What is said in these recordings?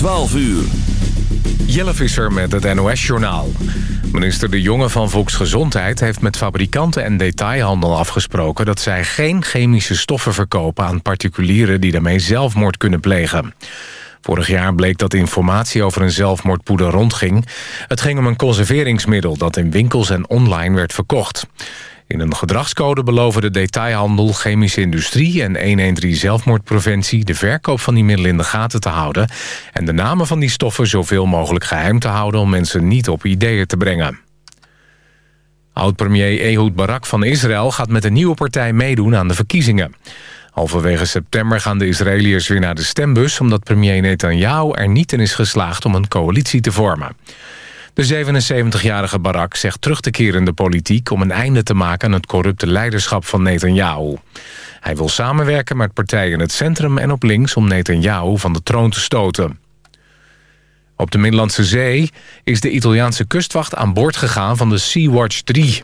12 uur. Jelle Visser met het NOS-journaal. Minister De Jonge van Volksgezondheid heeft met fabrikanten en detailhandel afgesproken... dat zij geen chemische stoffen verkopen aan particulieren die daarmee zelfmoord kunnen plegen. Vorig jaar bleek dat informatie over een zelfmoordpoeder rondging. Het ging om een conserveringsmiddel dat in winkels en online werd verkocht. In een gedragscode beloven de detailhandel, chemische industrie en 113 zelfmoordpreventie de verkoop van die middelen in de gaten te houden en de namen van die stoffen zoveel mogelijk geheim te houden om mensen niet op ideeën te brengen. Oud-premier Ehud Barak van Israël gaat met een nieuwe partij meedoen aan de verkiezingen. Halverwege september gaan de Israëliërs weer naar de stembus... omdat premier Netanyahu er niet in is geslaagd om een coalitie te vormen. De 77-jarige Barak zegt terug te keren in de politiek... om een einde te maken aan het corrupte leiderschap van Netanyahu. Hij wil samenwerken met partijen in het centrum en op links... om Netanyahu van de troon te stoten. Op de Middellandse Zee is de Italiaanse kustwacht aan boord gegaan van de Sea-Watch 3.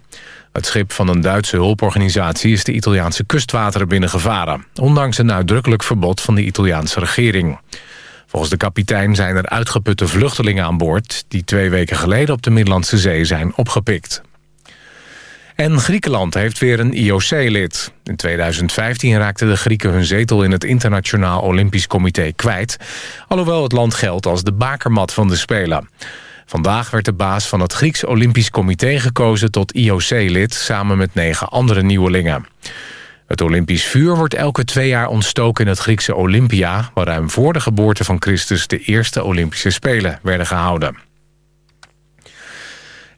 Het schip van een Duitse hulporganisatie is de Italiaanse kustwateren binnengevaren... ondanks een uitdrukkelijk verbod van de Italiaanse regering. Volgens de kapitein zijn er uitgeputte vluchtelingen aan boord... die twee weken geleden op de Middellandse Zee zijn opgepikt. En Griekenland heeft weer een IOC-lid. In 2015 raakten de Grieken hun zetel in het Internationaal Olympisch Comité kwijt... alhoewel het land geldt als de bakermat van de Spelen. Vandaag werd de baas van het Grieks Olympisch Comité gekozen tot IOC-lid... samen met negen andere nieuwelingen. Het Olympisch vuur wordt elke twee jaar ontstoken in het Griekse Olympia... waar ruim voor de geboorte van Christus de eerste Olympische Spelen werden gehouden.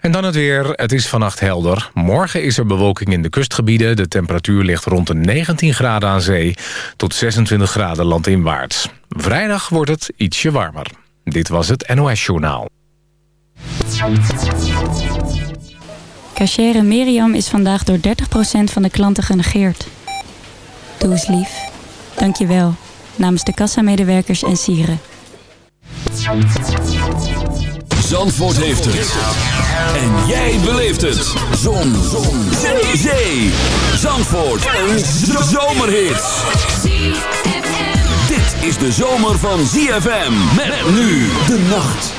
En dan het weer. Het is vannacht helder. Morgen is er bewolking in de kustgebieden. De temperatuur ligt rond de 19 graden aan zee... tot 26 graden landinwaarts. Vrijdag wordt het ietsje warmer. Dit was het NOS Journaal. Cachere Miriam is vandaag door 30% van de klanten genegeerd. Doe eens lief. Dank je wel. Namens de kassamedewerkers en sieren. Zandvoort heeft het. En jij beleeft het. Zon. Zon. Zee. Zee. Zandvoort. Een zomerhit. Dit is de zomer van ZFM. Met nu de nacht.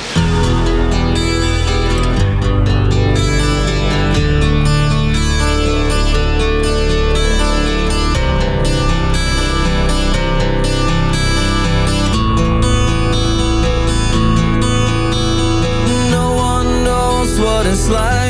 What it's like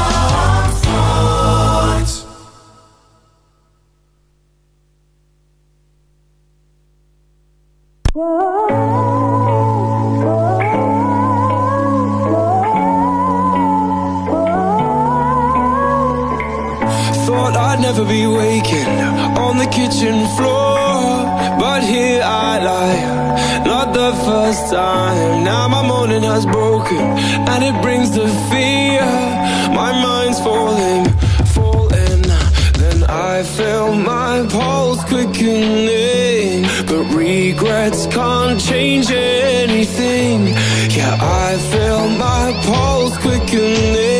change anything. Yeah, I feel my pulse quickening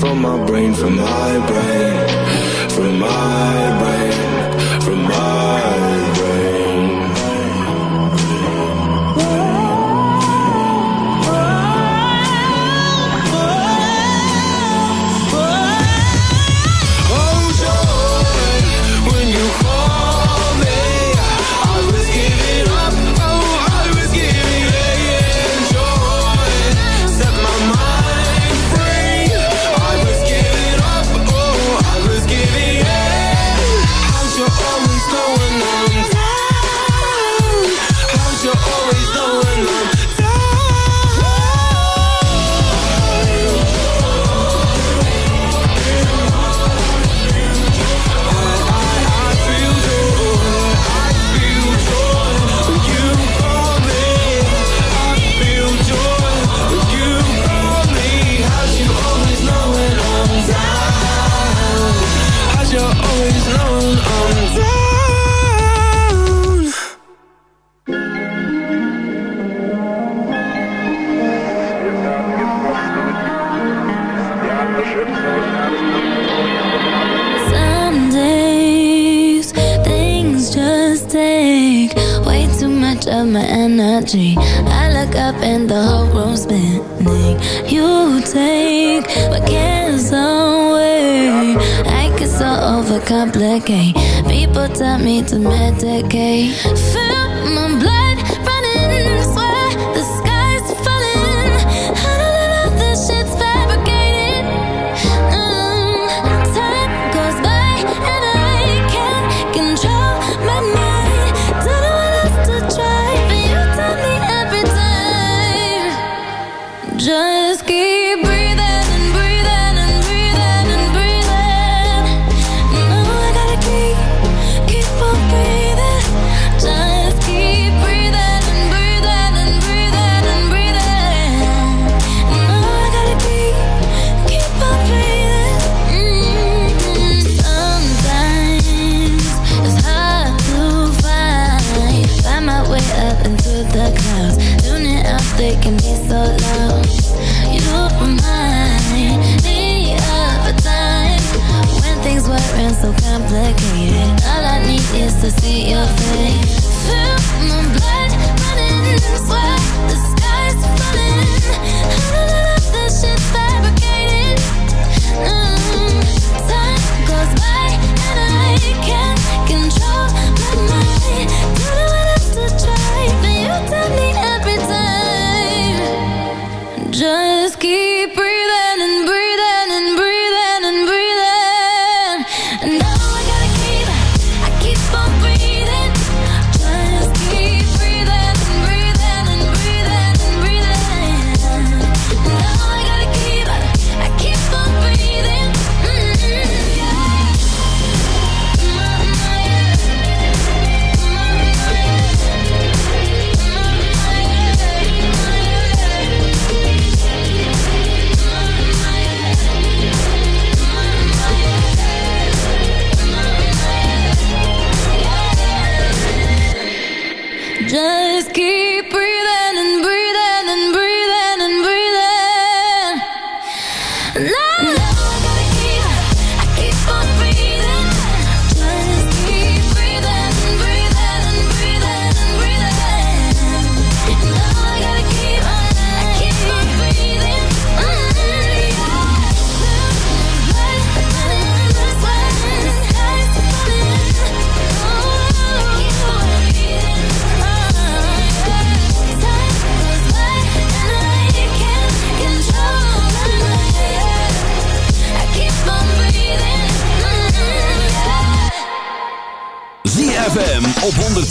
from my brain, from my brain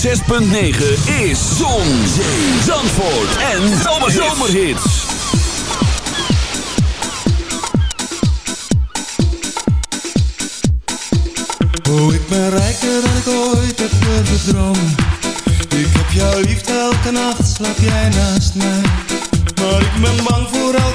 6.9 is Zon, Zee, Zandvoort en Zomerhits. Oh, ik ben rijker dan ik ooit heb gedroomd. Ik heb jouw liefde elke nacht, slaap jij naast mij. Maar ik ben bang voor elke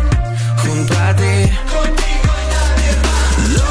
junto a ti. Contigo en.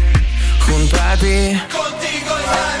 junto a. Contigo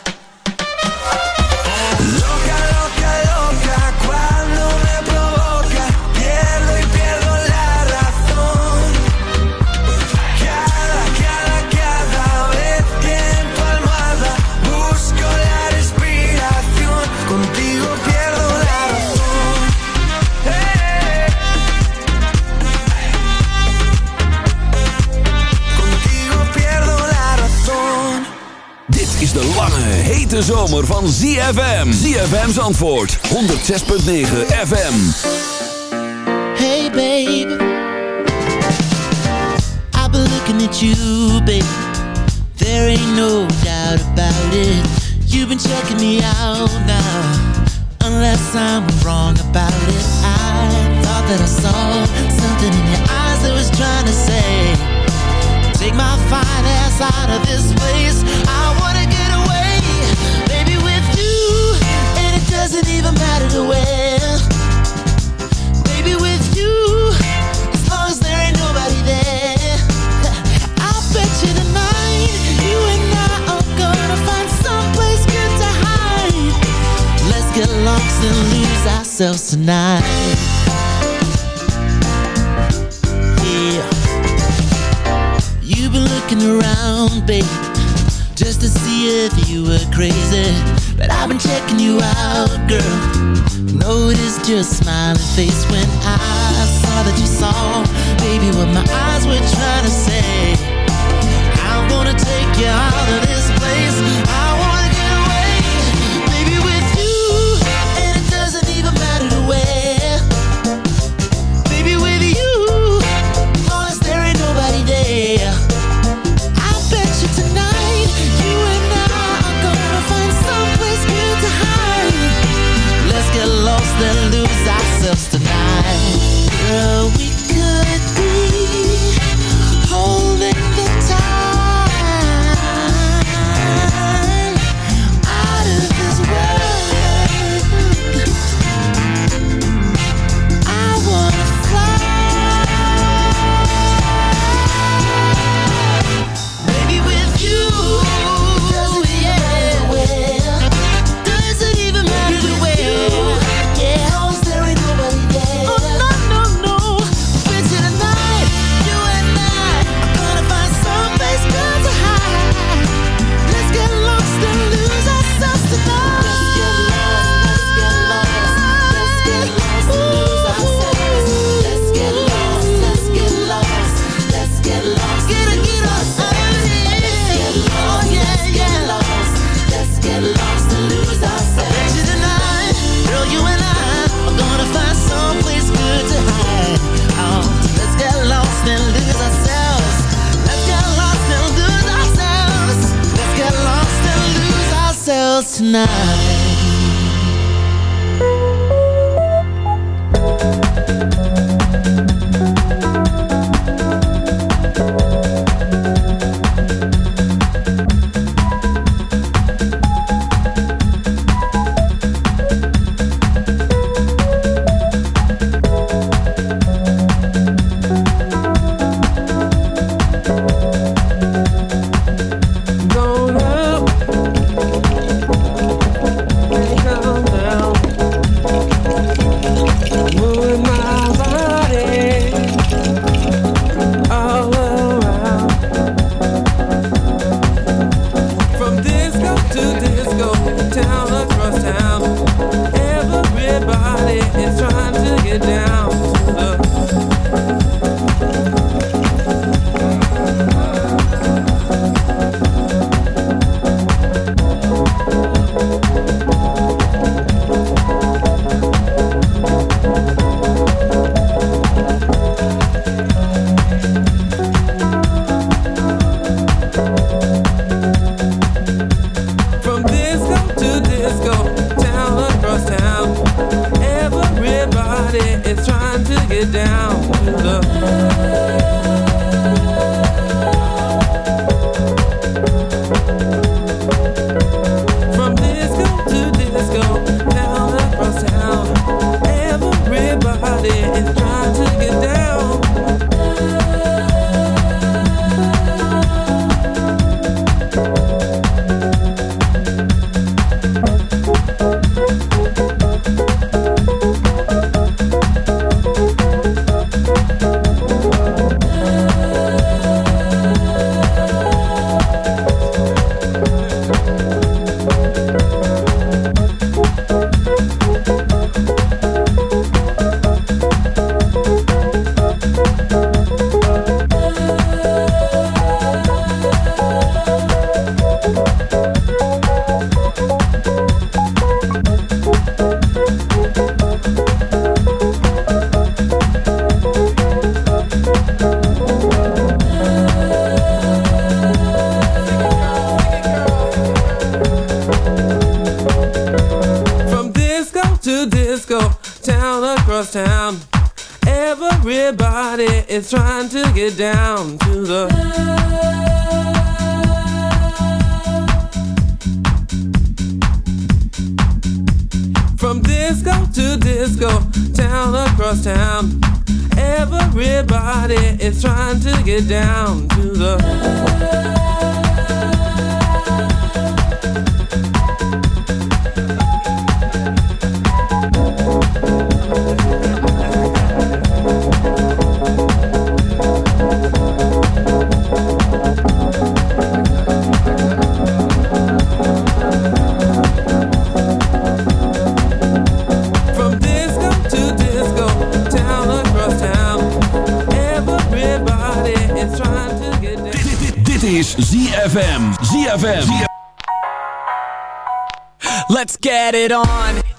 zomer van ZFM. ZFM's antwoord 106.9 FM. Hey baby. I've been looking at you baby. There ain't no doubt about it. You've been checking me out now. Unless I'm wrong about it. I thought that I saw something in your eyes that was trying to say. Take my fine ass out of this place. I wanna get doesn't even matter to where. Baby, with you, as long as there ain't nobody there, I'll bet you tonight you and I are gonna find someplace good to hide. Let's get lost and lose ourselves tonight. I've been checking you out, girl. Notice your smiling face when I night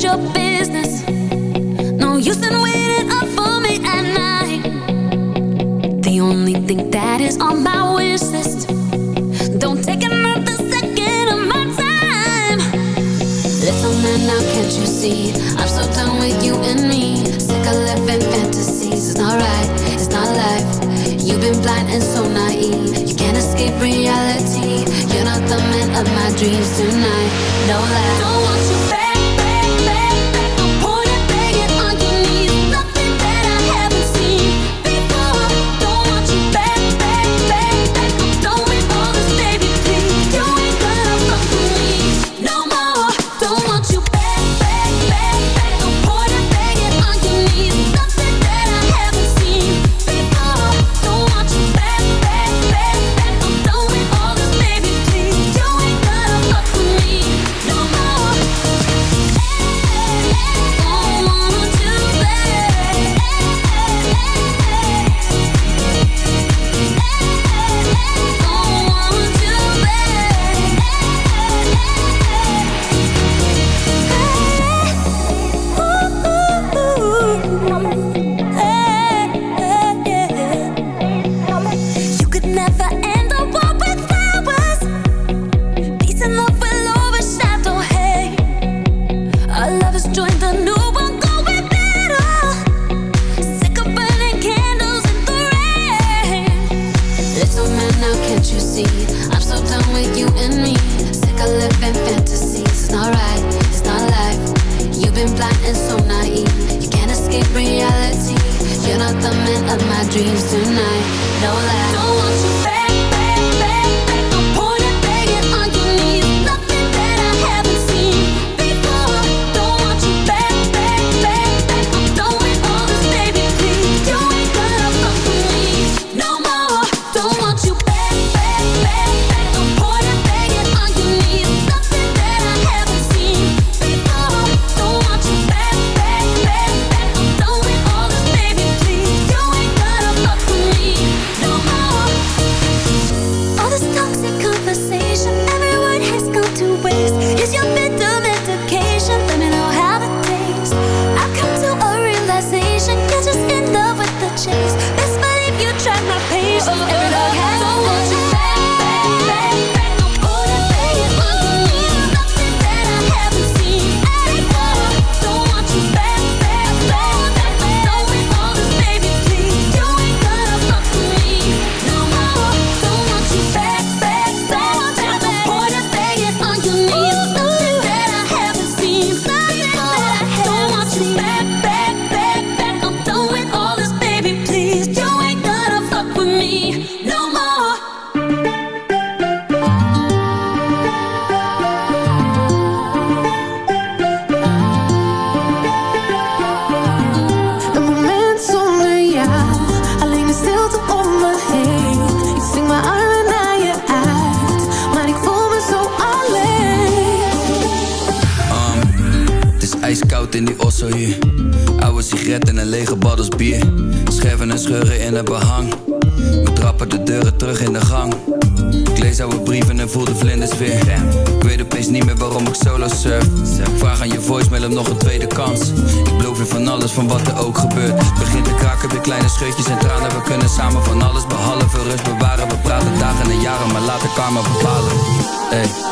Your business. No use in waiting up for me at night. The only thing that is on my wish list. Don't take another second of my time. Little man, now can't you see? I'm so done with you and me. Sick of living fantasies. It's not right, it's not life. You've been blind and so naive. You can't escape reality. You're not the man of my dreams tonight. No lie. Don't want you Hey.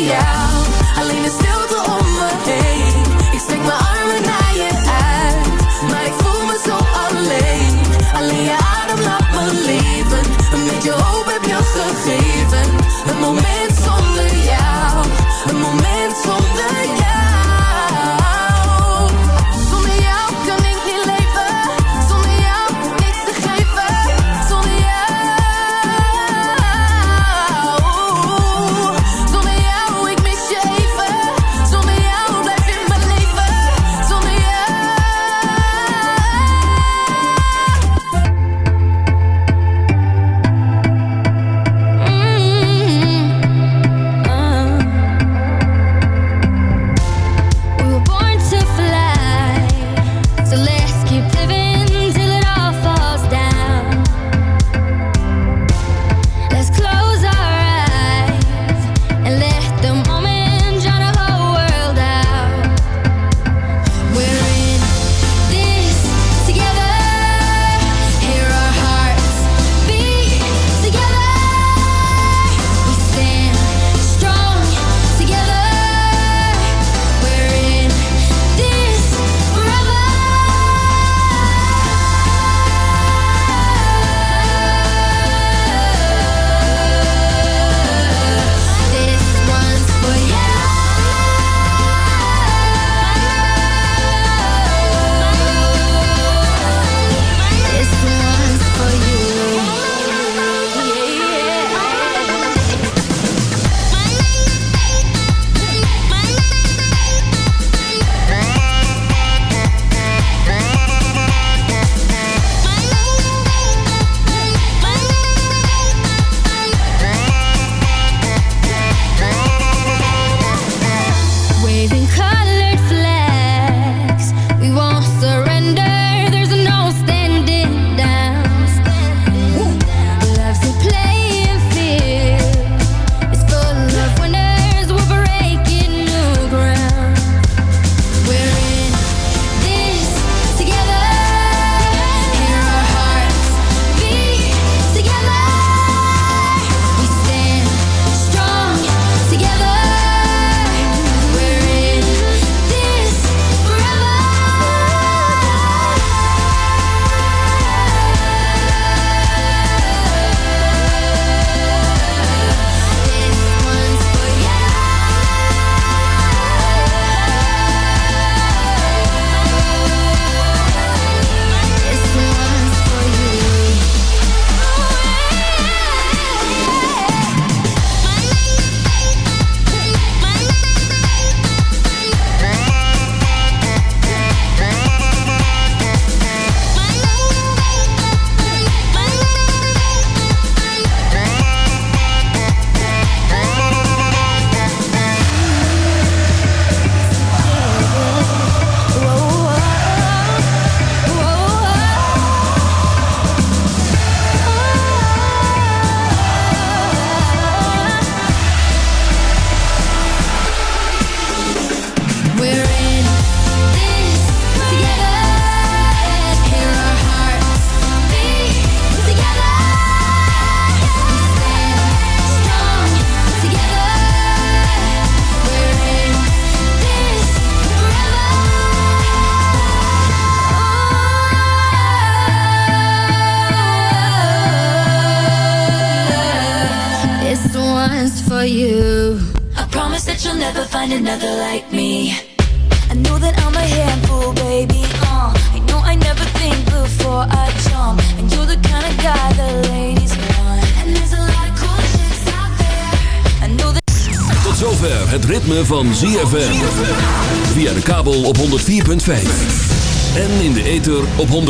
yeah.